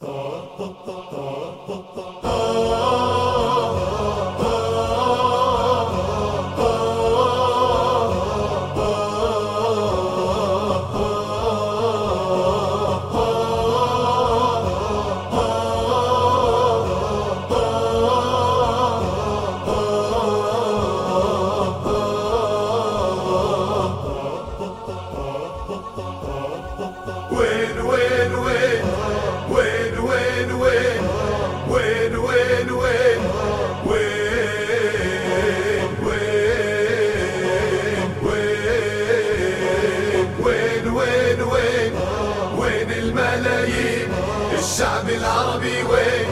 Oh, oh, oh, oh. العربي وين؟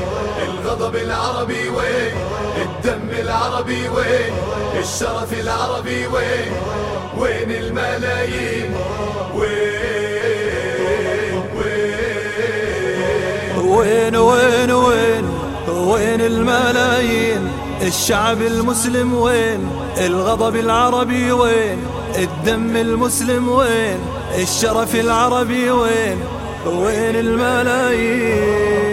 الغضب العربي وين؟ الدم العربي وين؟ الشرف العربي وين؟ وين الملايين؟ وين؟ وين؟ وين؟ وين؟ وين وين الملايين؟ الشعب المسلم وين؟ الغضب العربي وين؟ الدم المسلم وين؟ الشرف العربي وين؟ وين الملايين؟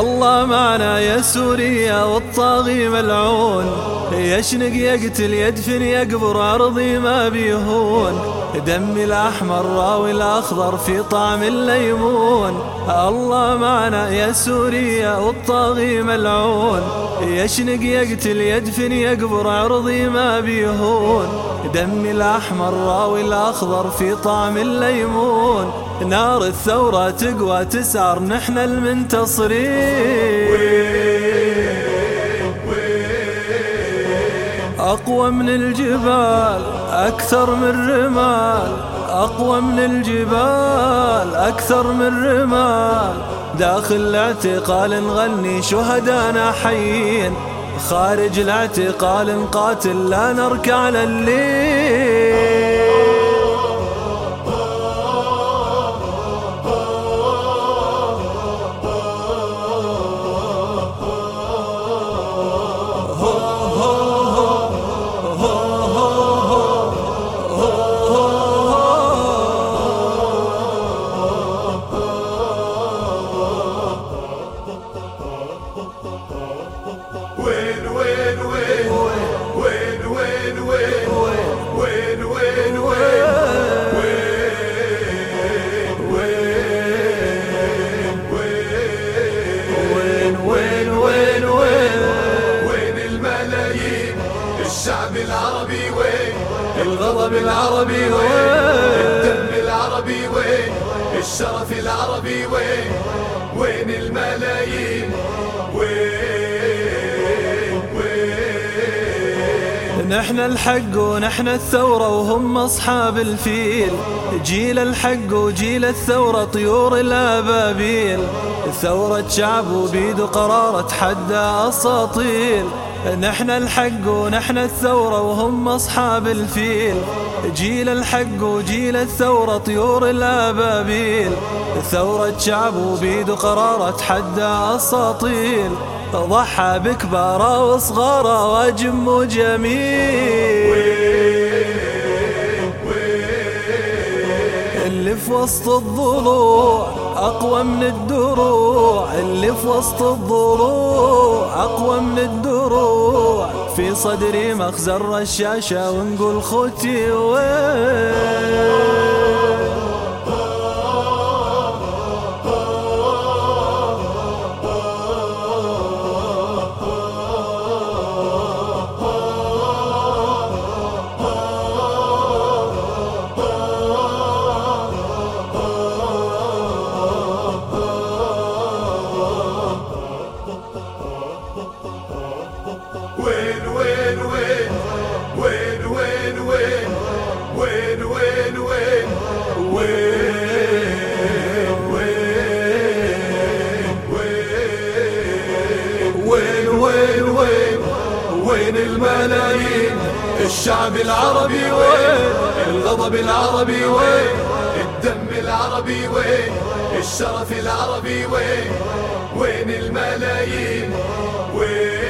الله معنا يا سوريا والطاغي ملعون. يشنق يقتل يدفن يقبر عرضي ما بيهون. دم الأحمر راوي الأخضر في طعم الليمون. الله معنا يا سوريا والطاغي ملعون. يشنق يقتل يدفن يقبر عرضي ما بيهون. دم الأحمر راوي الأخضر في طعم الليمون. نار الثورة تقوى تسعر نحن المنتصرين. أقوى من الجبال أكثر من رمال. أقوى من الجبال أكثر من رمال. داخل الاعتقال نغني شهدانا حيين. خارج الاعتقال نقاتل لا نركع لليل. العربي وين؟ الغضب العربي وين؟ الدم العربي وين؟ الشرف العربي وين؟ وين الملايين؟ وين؟ وين؟ نحن الحق ونحن الثورة وهم أصحاب الفيل. جيل الحق وجيل الثورة طيور الأبابيل. ثورة شعب وبيد قرار تحدى أساطيل. نحن الحق ونحن الثورة وهم أصحاب الفيل. جيل الحق وجيل الثورة طيور الأبابيل. ثورة شعب وبيد قرار تحدى أساطيل. ضحى بكبار وصغار وجم جميل. اللي في وسط الضلوع. أقوى من الدروع اللي في وسط الضلوع أقوى من الدروع في صدري مخزر الشاشة ونقول خوتي وين؟ وين الملايين الشعب العربي وين؟ الغضب العربي وين؟ الدم العربي وين؟ الشرف العربي وين؟ وين الملايين؟ وين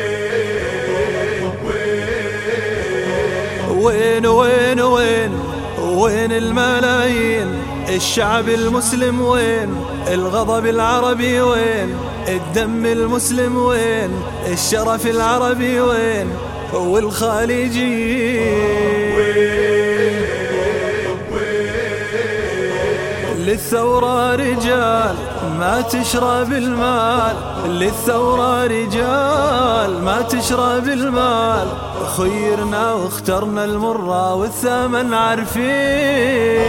وين؟ وين؟ وين؟ وين؟ وين الملايين؟ الشعب المسلم وين؟ الغضب العربي وين؟ الدم المسلم وين؟ الشرف العربي وين؟ والخالجي للثورة رجال ما تشرى بالمال. للثورة رجال ما تشرى بالمال. خيرنا واخترنا المرة والثمن عارفين.